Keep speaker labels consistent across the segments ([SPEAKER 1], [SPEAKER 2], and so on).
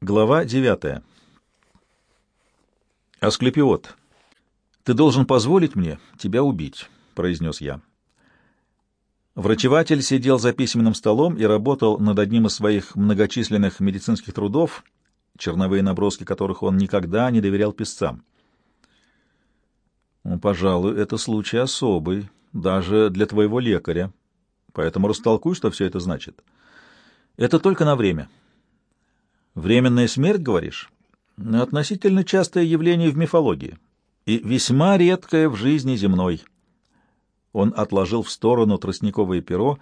[SPEAKER 1] Глава девятая. «Асклепиот, ты должен позволить мне тебя убить», — произнес я. Врачеватель сидел за письменным столом и работал над одним из своих многочисленных медицинских трудов, черновые наброски которых он никогда не доверял писцам. «Ну, «Пожалуй, это случай особый, даже для твоего лекаря, поэтому растолкуй, что все это значит. Это только на время». Временная смерть, говоришь? Относительно частое явление в мифологии и весьма редкое в жизни земной. Он отложил в сторону тростниковое перо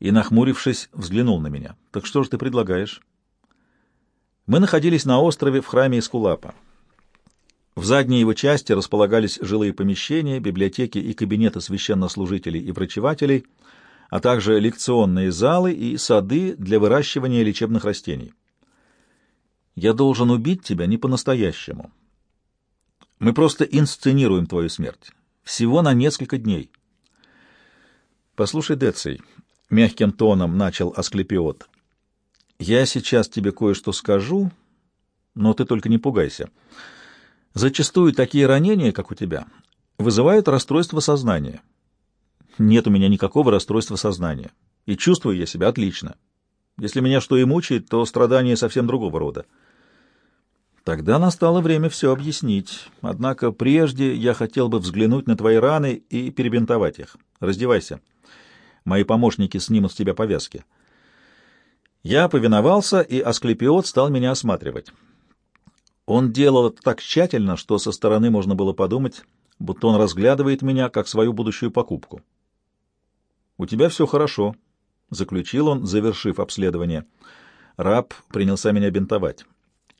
[SPEAKER 1] и, нахмурившись, взглянул на меня. Так что же ты предлагаешь? Мы находились на острове в храме Искулапа. В задней его части располагались жилые помещения, библиотеки и кабинеты священнослужителей и врачевателей, а также лекционные залы и сады для выращивания лечебных растений. Я должен убить тебя не по-настоящему. Мы просто инсценируем твою смерть. Всего на несколько дней. Послушай, Деций, — мягким тоном начал Асклепиот, — я сейчас тебе кое-что скажу, но ты только не пугайся. Зачастую такие ранения, как у тебя, вызывают расстройство сознания. Нет у меня никакого расстройства сознания, и чувствую я себя отлично. Если меня что и мучает, то страдания совсем другого рода. Тогда настало время все объяснить. Однако прежде я хотел бы взглянуть на твои раны и перебинтовать их. Раздевайся. Мои помощники снимут с тебя повязки. Я повиновался, и Асклепиот стал меня осматривать. Он делал это так тщательно, что со стороны можно было подумать, будто он разглядывает меня как свою будущую покупку. «У тебя все хорошо», — заключил он, завершив обследование. Раб принялся меня бинтовать.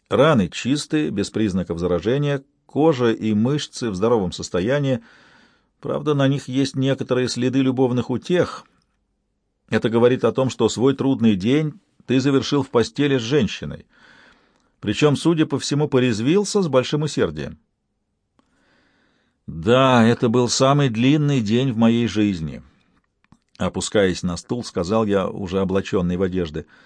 [SPEAKER 1] Раны чистые, без признаков заражения, кожа и мышцы в здоровом состоянии. Правда, на них есть некоторые следы любовных утех. Это говорит о том, что свой трудный день ты завершил в постели с женщиной. Причем, судя по всему, порезвился с большим усердием. Да, это был самый длинный день в моей жизни. Опускаясь на стул, сказал я, уже облаченный в одежды —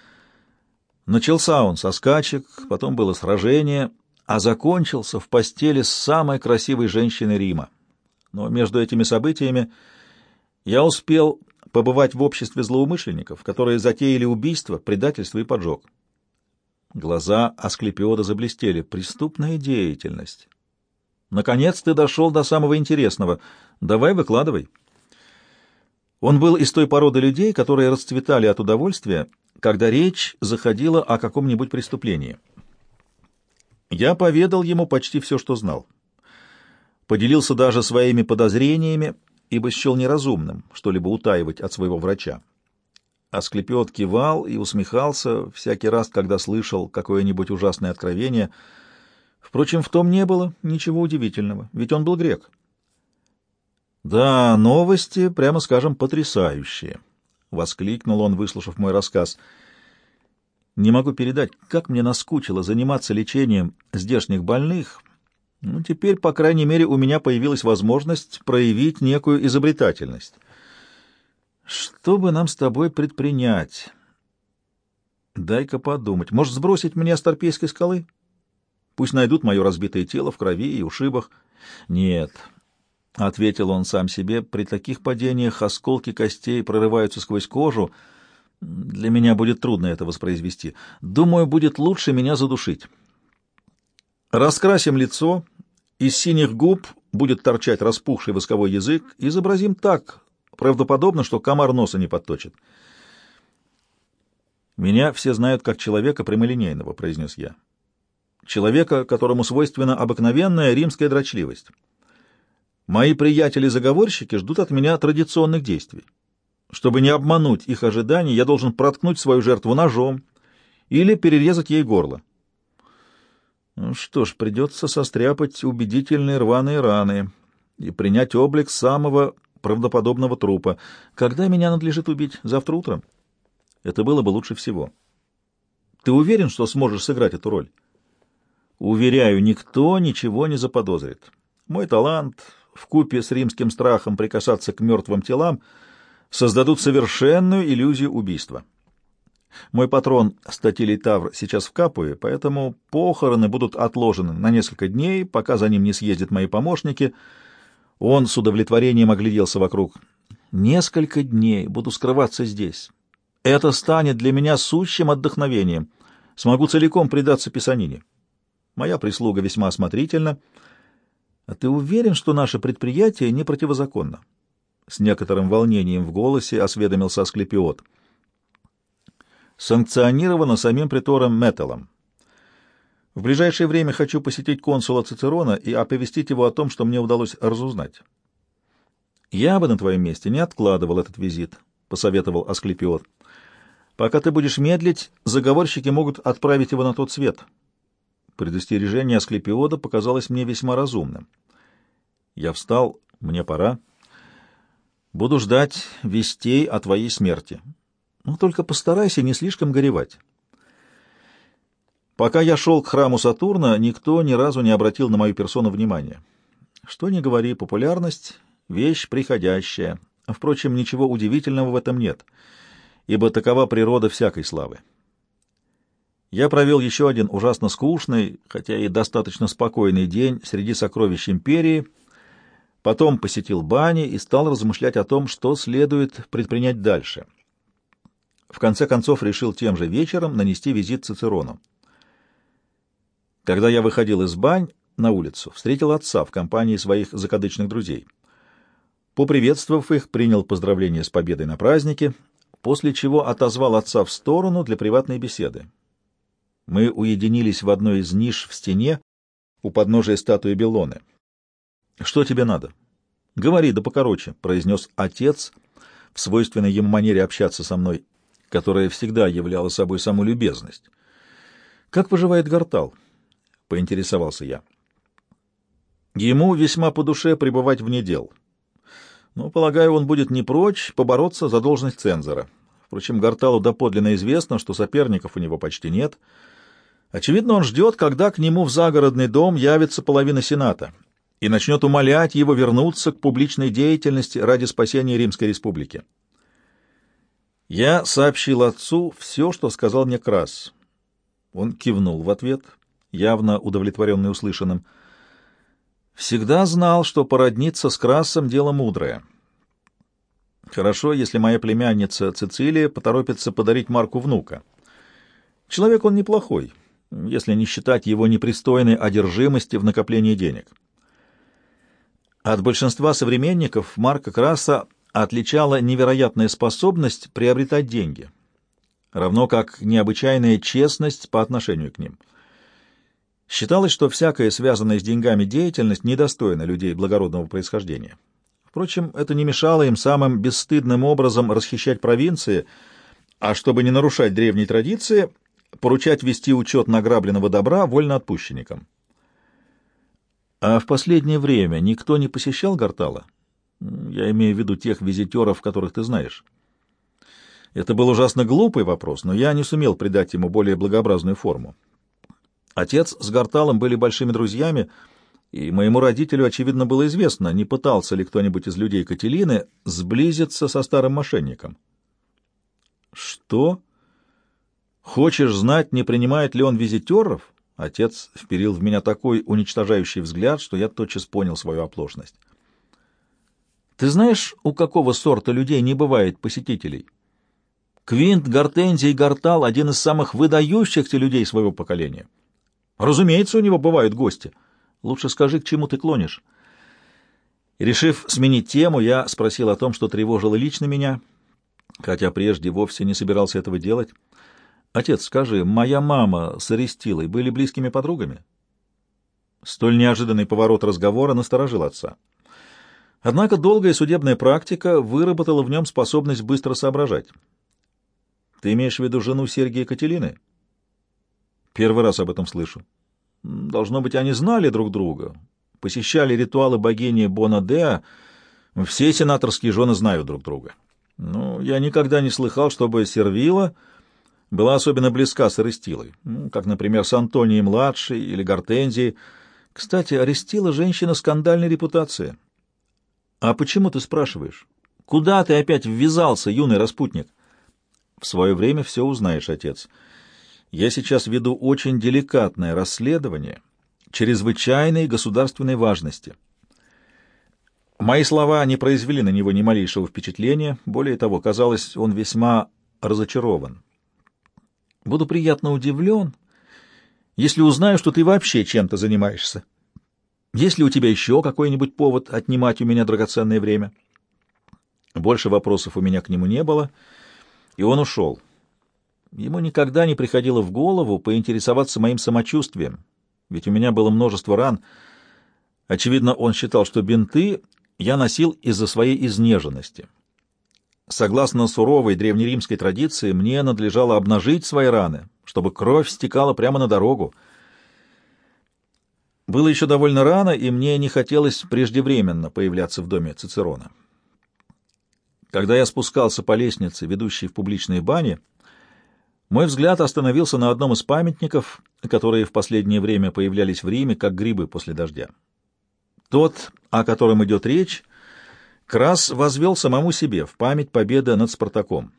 [SPEAKER 1] Начался он со скачек, потом было сражение, а закончился в постели с самой красивой женщиной Рима. Но между этими событиями я успел побывать в обществе злоумышленников, которые затеяли убийство, предательство и поджог. Глаза Асклепиода заблестели. Преступная деятельность. Наконец ты дошел до самого интересного. Давай выкладывай. Он был из той породы людей, которые расцветали от удовольствия когда речь заходила о каком-нибудь преступлении. Я поведал ему почти все, что знал. Поделился даже своими подозрениями, ибо счел неразумным что-либо утаивать от своего врача. Асклепиот кивал и усмехался всякий раз, когда слышал какое-нибудь ужасное откровение. Впрочем, в том не было ничего удивительного, ведь он был грек. Да, новости, прямо скажем, потрясающие. — воскликнул он, выслушав мой рассказ. «Не могу передать, как мне наскучило заниматься лечением здешних больных. Ну, теперь, по крайней мере, у меня появилась возможность проявить некую изобретательность. Что бы нам с тобой предпринять? Дай-ка подумать. Может, сбросить меня с Торпейской скалы? Пусть найдут мое разбитое тело в крови и ушибах. Нет, — ответил он сам себе, — при таких падениях осколки костей прорываются сквозь кожу. Для меня будет трудно это воспроизвести. Думаю, будет лучше меня задушить. Раскрасим лицо, из синих губ будет торчать распухший восковой язык, изобразим так, правдоподобно, что комар носа не подточит. «Меня все знают как человека прямолинейного», — произнес я. «Человека, которому свойственна обыкновенная римская дрочливость». Мои приятели-заговорщики ждут от меня традиционных действий. Чтобы не обмануть их ожиданий, я должен проткнуть свою жертву ножом или перерезать ей горло. Ну что ж, придется состряпать убедительные рваные раны и принять облик самого правдоподобного трупа. Когда меня надлежит убить? Завтра утром? Это было бы лучше всего. Ты уверен, что сможешь сыграть эту роль? Уверяю, никто ничего не заподозрит. Мой талант, в купе с римским страхом прикасаться к мертвым телам создадут совершенную иллюзию убийства. Мой патрон Статилий Тавр сейчас в Капуе, поэтому похороны будут отложены на несколько дней, пока за ним не съездят мои помощники. Он с удовлетворением огляделся вокруг. Несколько дней буду скрываться здесь. Это станет для меня сущим отдохновением. Смогу целиком предаться писанине. Моя прислуга весьма осмотрительна. А ты уверен, что наше предприятие не противозаконно? С некоторым волнением в голосе осведомился Асклепиот. Санкционировано самим притором Металлом. В ближайшее время хочу посетить консула Цицерона и оповестить его о том, что мне удалось разузнать. Я бы на твоем месте не откладывал этот визит, — посоветовал Асклепиот. Пока ты будешь медлить, заговорщики могут отправить его на тот свет. Предостережение Асклепиода показалось мне весьма разумным. Я встал, мне пора. Буду ждать вестей о твоей смерти. Ну, только постарайся не слишком горевать. Пока я шел к храму Сатурна, никто ни разу не обратил на мою персону внимания. Что ни говори, популярность — вещь приходящая. Впрочем, ничего удивительного в этом нет — ибо такова природа всякой славы. Я провел еще один ужасно скучный, хотя и достаточно спокойный день среди сокровищ империи, потом посетил бани и стал размышлять о том, что следует предпринять дальше. В конце концов решил тем же вечером нанести визит Цицерону. Когда я выходил из бань на улицу, встретил отца в компании своих закадычных друзей. Поприветствовав их, принял поздравления с победой на празднике — после чего отозвал отца в сторону для приватной беседы. Мы уединились в одной из ниш в стене у подножия статуи Белоны. «Что тебе надо?» «Говори, да покороче», — произнес отец в свойственной ему манере общаться со мной, которая всегда являла собой саму любезность. «Как поживает Гортал?» — поинтересовался я. «Ему весьма по душе пребывать вне дел». Но, полагаю, он будет не прочь побороться за должность цензора. Впрочем, Гарталу доподлинно известно, что соперников у него почти нет. Очевидно, он ждет, когда к нему в загородный дом явится половина Сената и начнет умолять его вернуться к публичной деятельности ради спасения Римской Республики. Я сообщил отцу все, что сказал мне Крас. Он кивнул в ответ, явно удовлетворенный услышанным — Всегда знал, что породниться с Красом — дело мудрое. Хорошо, если моя племянница Цицилия поторопится подарить Марку внука. Человек он неплохой, если не считать его непристойной одержимости в накоплении денег. От большинства современников Марка Краса отличала невероятная способность приобретать деньги, равно как необычайная честность по отношению к ним — Считалось, что всякая связанная с деньгами деятельность недостойна людей благородного происхождения. Впрочем, это не мешало им самым бесстыдным образом расхищать провинции, а чтобы не нарушать древние традиции, поручать вести учет награбленного добра вольноотпущенникам. А в последнее время никто не посещал Гартала? Я имею в виду тех визитеров, которых ты знаешь. Это был ужасно глупый вопрос, но я не сумел придать ему более благообразную форму. Отец с Гарталом были большими друзьями, и моему родителю, очевидно, было известно, не пытался ли кто-нибудь из людей Кателины сблизиться со старым мошенником. «Что? Хочешь знать, не принимает ли он визитеров?» Отец вперил в меня такой уничтожающий взгляд, что я тотчас понял свою оплошность. «Ты знаешь, у какого сорта людей не бывает посетителей?» Квинт, Гортензий Гортал — один из самых выдающихся людей своего поколения. Разумеется, у него бывают гости. Лучше скажи, к чему ты клонишь. Решив сменить тему, я спросил о том, что тревожило лично меня, хотя прежде вовсе не собирался этого делать. Отец, скажи, моя мама с Арестилой были близкими подругами? Столь неожиданный поворот разговора насторожил отца. Однако долгая судебная практика выработала в нем способность быстро соображать. Ты имеешь в виду жену Сергия Кателины? — Первый раз об этом слышу. Должно быть, они знали друг друга, посещали ритуалы богини Бонадеа. Все сенаторские жены знают друг друга. Ну, я никогда не слыхал, чтобы Сервила была особенно близка с Арестилой, как, например, с Антонией-младшей или Гортензией. Кстати, Арестила — женщина скандальной репутации. А почему ты спрашиваешь? Куда ты опять ввязался, юный распутник? В свое время все узнаешь, отец. Я сейчас веду очень деликатное расследование чрезвычайной государственной важности. Мои слова не произвели на него ни малейшего впечатления, более того, казалось, он весьма разочарован. Буду приятно удивлен, если узнаю, что ты вообще чем-то занимаешься. Есть ли у тебя еще какой-нибудь повод отнимать у меня драгоценное время? Больше вопросов у меня к нему не было, и он ушел. Ему никогда не приходило в голову поинтересоваться моим самочувствием, ведь у меня было множество ран. Очевидно, он считал, что бинты я носил из-за своей изнеженности. Согласно суровой древнеримской традиции, мне надлежало обнажить свои раны, чтобы кровь стекала прямо на дорогу. Было еще довольно рано, и мне не хотелось преждевременно появляться в доме Цицерона. Когда я спускался по лестнице, ведущей в публичные бани, мой взгляд остановился на одном из памятников, которые в последнее время появлялись в Риме, как грибы после дождя. Тот, о котором идет речь, Крас возвел самому себе в память победы над Спартаком.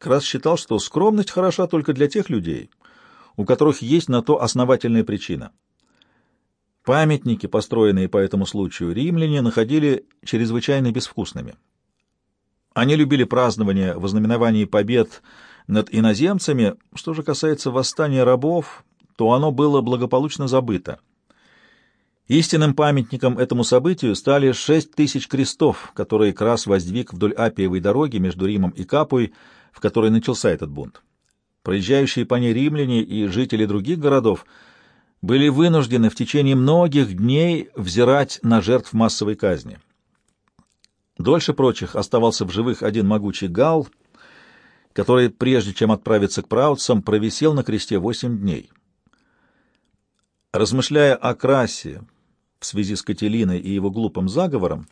[SPEAKER 1] Крас считал, что скромность хороша только для тех людей, у которых есть на то основательная причина. Памятники, построенные по этому случаю римляне, находили чрезвычайно безвкусными. Они любили празднование в ознаменовании побед над иноземцами. Что же касается восстания рабов, то оно было благополучно забыто. Истинным памятником этому событию стали шесть тысяч крестов, которые Крас воздвиг вдоль Апиевой дороги между Римом и Капуей, в которой начался этот бунт. Проезжающие по ней римляне и жители других городов были вынуждены в течение многих дней взирать на жертв массовой казни. Дольше прочих оставался в живых один могучий гал — который, прежде чем отправиться к праутцам, провисел на кресте восемь дней. Размышляя о красе в связи с Кателиной и его глупым заговором,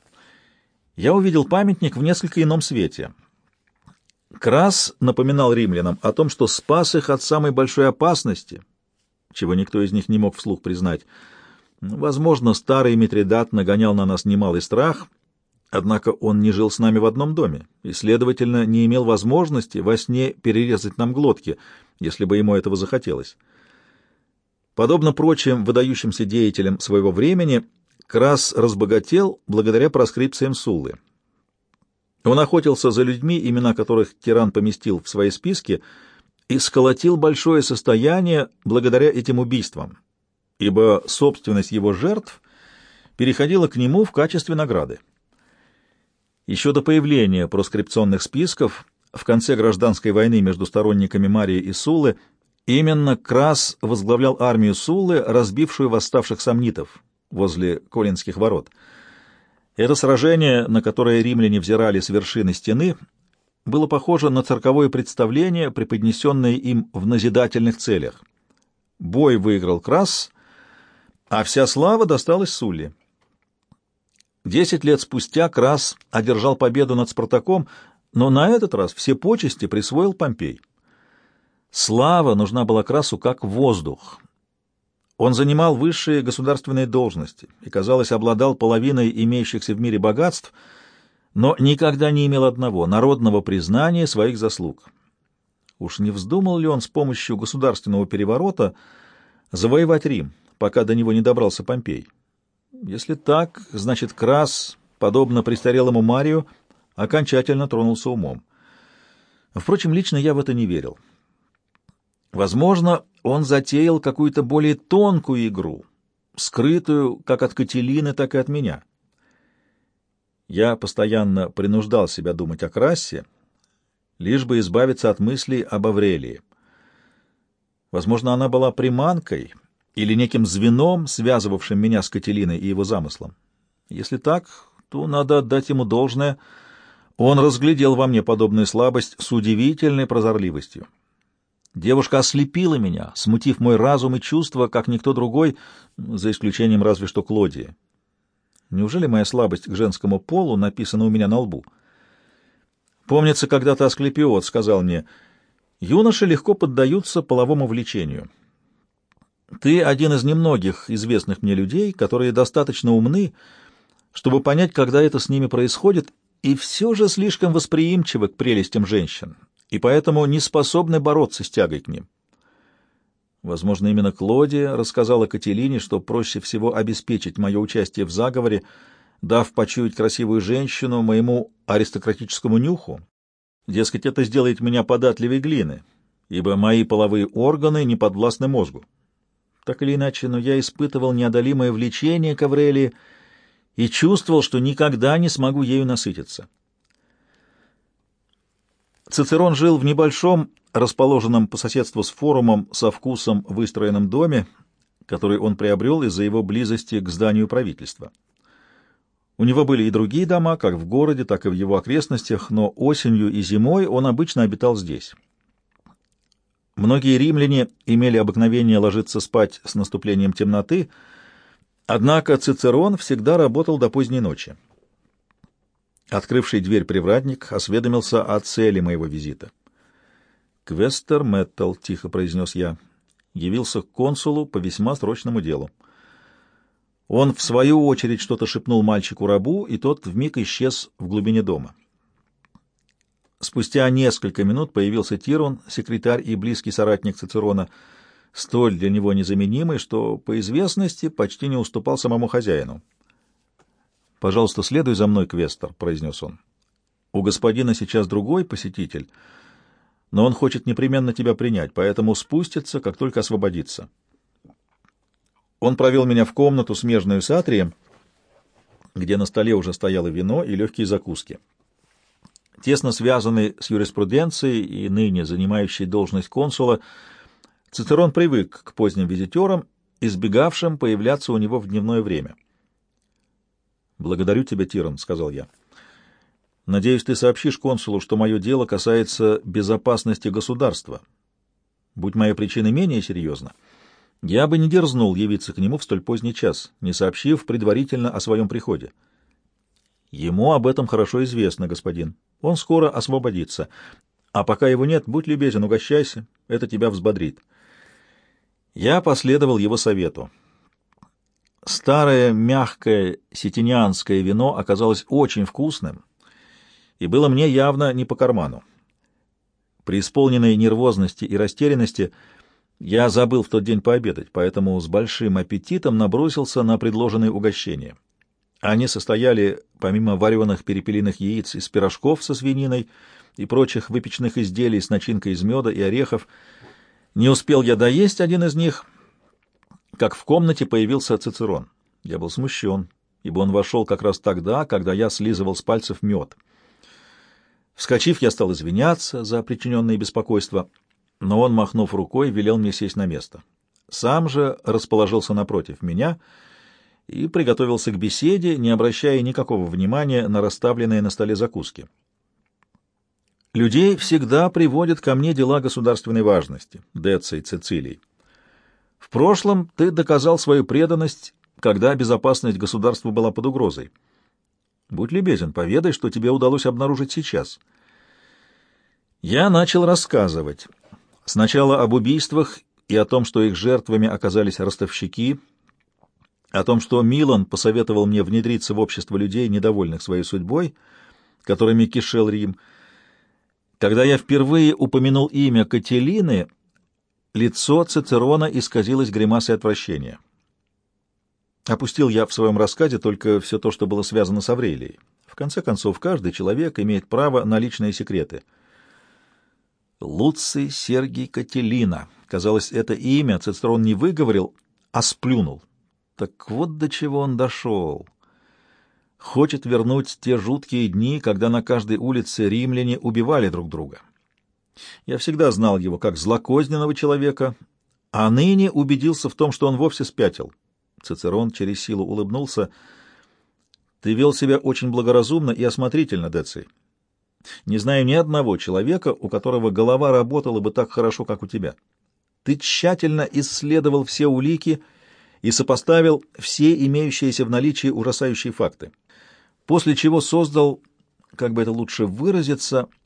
[SPEAKER 1] я увидел памятник в несколько ином свете. Крас напоминал римлянам о том, что спас их от самой большой опасности, чего никто из них не мог вслух признать. Возможно, старый Митридат нагонял на нас немалый страх — Однако он не жил с нами в одном доме и, следовательно, не имел возможности во сне перерезать нам глотки, если бы ему этого захотелось. Подобно прочим выдающимся деятелям своего времени, Крас разбогател благодаря проскрипциям Суллы. Он охотился за людьми, имена которых тиран поместил в свои списки, и сколотил большое состояние благодаря этим убийствам, ибо собственность его жертв переходила к нему в качестве награды. Еще до появления проскрипционных списков в конце гражданской войны между сторонниками Марии и Суллы именно Крас возглавлял армию Суллы, разбившую восставших сомнитов возле Колинских ворот. Это сражение, на которое римляне взирали с вершины стены, было похоже на цирковое представление, преподнесенное им в назидательных целях. Бой выиграл Крас, а вся слава досталась Сулле. Десять лет спустя Крас одержал победу над Спартаком, но на этот раз все почести присвоил Помпей. Слава нужна была Красу как воздух. Он занимал высшие государственные должности и, казалось, обладал половиной имеющихся в мире богатств, но никогда не имел одного — народного признания своих заслуг. Уж не вздумал ли он с помощью государственного переворота завоевать Рим, пока до него не добрался Помпей? Если так, значит, Крас, подобно престарелому Марию, окончательно тронулся умом. Впрочем, лично я в это не верил. Возможно, он затеял какую-то более тонкую игру, скрытую как от Кателины, так и от меня. Я постоянно принуждал себя думать о Крассе, лишь бы избавиться от мыслей об Аврелии. Возможно, она была приманкой, или неким звеном, связывавшим меня с Кателиной и его замыслом. Если так, то надо отдать ему должное. Он разглядел во мне подобную слабость с удивительной прозорливостью. Девушка ослепила меня, смутив мой разум и чувства, как никто другой, за исключением разве что Клодии. Неужели моя слабость к женскому полу написана у меня на лбу? Помнится, когда-то Асклепиот сказал мне, «Юноши легко поддаются половому влечению». Ты один из немногих известных мне людей, которые достаточно умны, чтобы понять, когда это с ними происходит, и все же слишком восприимчивы к прелестям женщин и поэтому не способны бороться с тягой к ним. Возможно, именно Клодия рассказала Кателине, что проще всего обеспечить мое участие в заговоре, дав почуять красивую женщину моему аристократическому нюху. Дескать, это сделает меня податливой глины, ибо мои половые органы не подвластны мозгу. Так или иначе, но я испытывал неодолимое влечение к Аврелии и чувствовал, что никогда не смогу ею насытиться. Цицерон жил в небольшом, расположенном по соседству с форумом со вкусом выстроенном доме, который он приобрел из-за его близости к зданию правительства. У него были и другие дома, как в городе, так и в его окрестностях, но осенью и зимой он обычно обитал здесь. Многие римляне имели обыкновение ложиться спать с наступлением темноты, однако Цицерон всегда работал до поздней ночи. Открывший дверь привратник осведомился о цели моего визита. «Квестер Мэттл», — тихо произнес я, — явился к консулу по весьма срочному делу. Он, в свою очередь, что-то шепнул мальчику-рабу, и тот вмиг исчез в глубине дома. Спустя несколько минут появился Тирон, секретарь и близкий соратник Цицерона, столь для него незаменимый, что по известности почти не уступал самому хозяину. «Пожалуйста, следуй за мной, Квестер», — произнес он. «У господина сейчас другой посетитель, но он хочет непременно тебя принять, поэтому спустится, как только освободится». Он провел меня в комнату, смежную с атрием, где на столе уже стояло вино и легкие закуски. Тесно связанный с юриспруденцией и ныне занимающий должность консула, Цицерон привык к поздним визитерам, избегавшим появляться у него в дневное время. «Благодарю тебя, Тиран», — сказал я. «Надеюсь, ты сообщишь консулу, что мое дело касается безопасности государства. Будь моя причина менее серьезна, я бы не дерзнул явиться к нему в столь поздний час, не сообщив предварительно о своем приходе». «Ему об этом хорошо известно, господин. Он скоро освободится. А пока его нет, будь любезен, угощайся, это тебя взбодрит». Я последовал его совету. Старое мягкое сетинянское вино оказалось очень вкусным и было мне явно не по карману. При исполненной нервозности и растерянности я забыл в тот день пообедать, поэтому с большим аппетитом набросился на предложенные угощения. Они состояли, помимо вареных перепелиных яиц, из пирожков со свининой и прочих выпечных изделий с начинкой из меда и орехов. Не успел я доесть один из них — как в комнате появился Цицерон. Я был смущен, ибо он вошел как раз тогда, когда я слизывал с пальцев мед. Вскочив, я стал извиняться за причиненное беспокойство, но он, махнув рукой, велел мне сесть на место. Сам же расположился напротив меня и приготовился к беседе, не обращая никакого внимания на расставленные на столе закуски. Людей всегда приводят ко мне дела государственной важности, Деций Цицилий. В прошлом ты доказал свою преданность, когда безопасность государства была под угрозой. Будь любезен, поведай, что тебе удалось обнаружить сейчас. Я начал рассказывать. Сначала об убийствах и о том, что их жертвами оказались ростовщики, о том, что Милан посоветовал мне внедриться в общество людей, недовольных своей судьбой, которыми кишел Рим. Когда я впервые упомянул имя Кателины, Лицо Цицерона исказилось гримасой отвращения. Опустил я в своем рассказе только все то, что было связано с Аврелией. В конце концов, каждый человек имеет право на личные секреты. Луций Сергий Кателина. Казалось, это имя Цицерон не выговорил, а сплюнул. Так вот до чего он дошел. Хочет вернуть те жуткие дни, когда на каждой улице римляне убивали друг друга. Я всегда знал его как злокозненного человека, а ныне убедился в том, что он вовсе спятил. Цицерон через силу улыбнулся. «Ты вел себя очень благоразумно и осмотрительно, Деций. Не знаю ни одного человека, у которого голова работала бы так хорошо, как у тебя. Ты тщательно исследовал все улики и сопоставил все имеющиеся в наличии ужасающие факты, после чего создал, как бы это лучше выразиться, —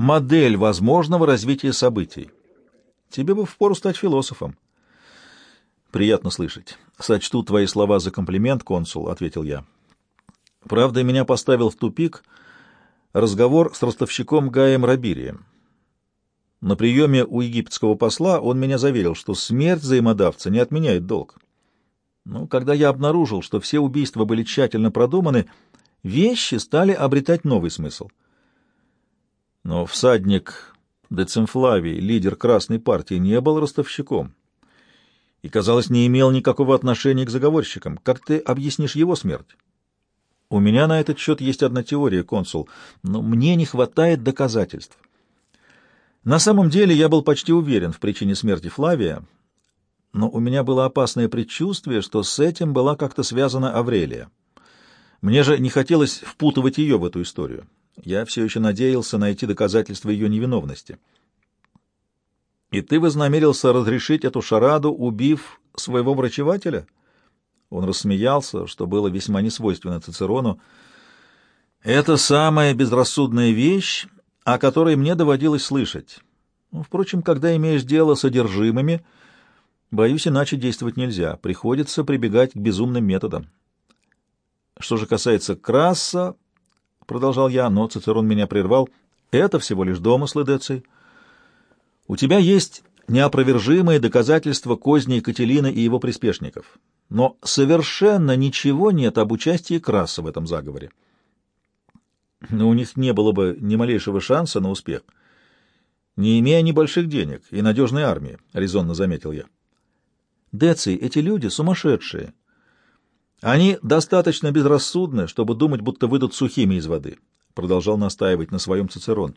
[SPEAKER 1] модель возможного развития событий. Тебе бы впору стать философом. Приятно слышать. Сочту твои слова за комплимент, консул, — ответил я. Правда, меня поставил в тупик разговор с ростовщиком Гаем Рабирием. На приеме у египетского посла он меня заверил, что смерть взаимодавца не отменяет долг. Но когда я обнаружил, что все убийства были тщательно продуманы, вещи стали обретать новый смысл. Но всадник Децимфлавий, лидер Красной партии, не был ростовщиком и, казалось, не имел никакого отношения к заговорщикам. Как ты объяснишь его смерть? У меня на этот счет есть одна теория, консул, но мне не хватает доказательств. На самом деле я был почти уверен в причине смерти Флавия, но у меня было опасное предчувствие, что с этим была как-то связана Аврелия. Мне же не хотелось впутывать ее в эту историю. Я все еще надеялся найти доказательства ее невиновности. И ты вознамерился разрешить эту шараду, убив своего врачевателя? Он рассмеялся, что было весьма несвойственно Цицерону. Это самая безрассудная вещь, о которой мне доводилось слышать. Ну, впрочем, когда имеешь дело с одержимыми, боюсь, иначе действовать нельзя. Приходится прибегать к безумным методам. Что же касается Краса, — продолжал я, но Цицерон меня прервал, — это всего лишь домыслы, Деций. У тебя есть неопровержимые доказательства козней Кателины и его приспешников, но совершенно ничего нет об участии Краса в этом заговоре. Но у них не было бы ни малейшего шанса на успех, не имея небольших денег и надежной армии, — резонно заметил я. Деций, эти люди сумасшедшие. Они достаточно безрассудны, чтобы думать, будто выйдут сухими из воды, — продолжал настаивать на своем Цицерон.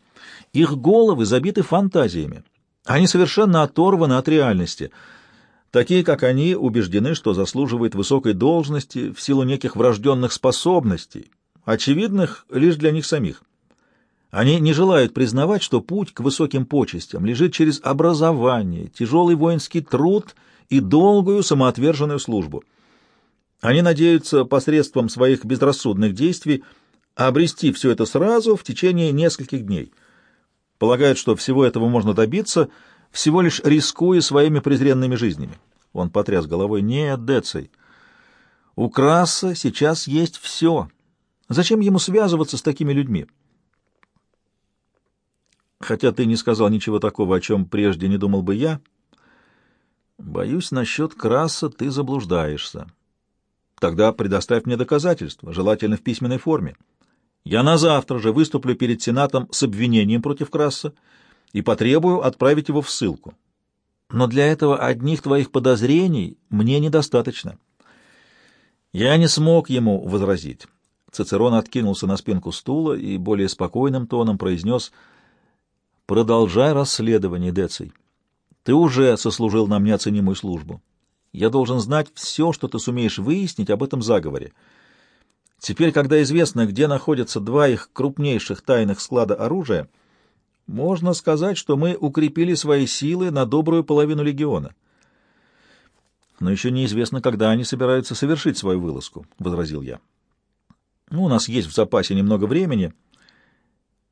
[SPEAKER 1] Их головы забиты фантазиями. Они совершенно оторваны от реальности. Такие, как они, убеждены, что заслуживают высокой должности в силу неких врожденных способностей, очевидных лишь для них самих. Они не желают признавать, что путь к высоким почестям лежит через образование, тяжелый воинский труд и долгую самоотверженную службу. Они надеются посредством своих безрассудных действий обрести все это сразу в течение нескольких дней – Полагают, что всего этого можно добиться, всего лишь рискуя своими презренными жизнями. Он потряс головой. Нет, Деций, у Краса сейчас есть все. Зачем ему связываться с такими людьми? Хотя ты не сказал ничего такого, о чем прежде не думал бы я, боюсь, насчет Краса ты заблуждаешься. Тогда предоставь мне доказательства, желательно в письменной форме. Я на завтра же выступлю перед Сенатом с обвинением против Краса и потребую отправить его в ссылку. Но для этого одних твоих подозрений мне недостаточно. Я не смог ему возразить. Цицерон откинулся на спинку стула и более спокойным тоном произнес «Продолжай расследование, Деций. Ты уже сослужил нам неоценимую службу. Я должен знать все, что ты сумеешь выяснить об этом заговоре». Теперь, когда известно, где находятся два их крупнейших тайных склада оружия, можно сказать, что мы укрепили свои силы на добрую половину легиона. Но еще неизвестно, когда они собираются совершить свою вылазку, — возразил я. Ну, у нас есть в запасе немного времени.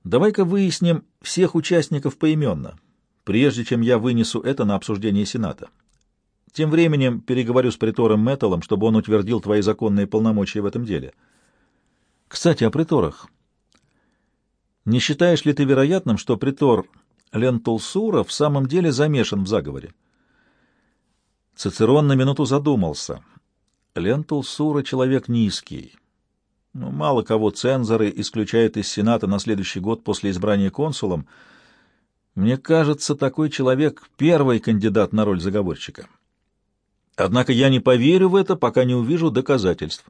[SPEAKER 1] Давай-ка выясним всех участников поименно, прежде чем я вынесу это на обсуждение Сената. Тем временем переговорю с притором Мэттеллом, чтобы он утвердил твои законные полномочия в этом деле. — кстати, о приторах. Не считаешь ли ты вероятным, что притор Лентулсура в самом деле замешан в заговоре? Цицерон на минуту задумался. Лентулсура — человек низкий. Ну, мало кого цензоры исключают из Сената на следующий год после избрания консулом. Мне кажется, такой человек — первый кандидат на роль заговорщика. Однако я не поверю в это, пока не увижу доказательств.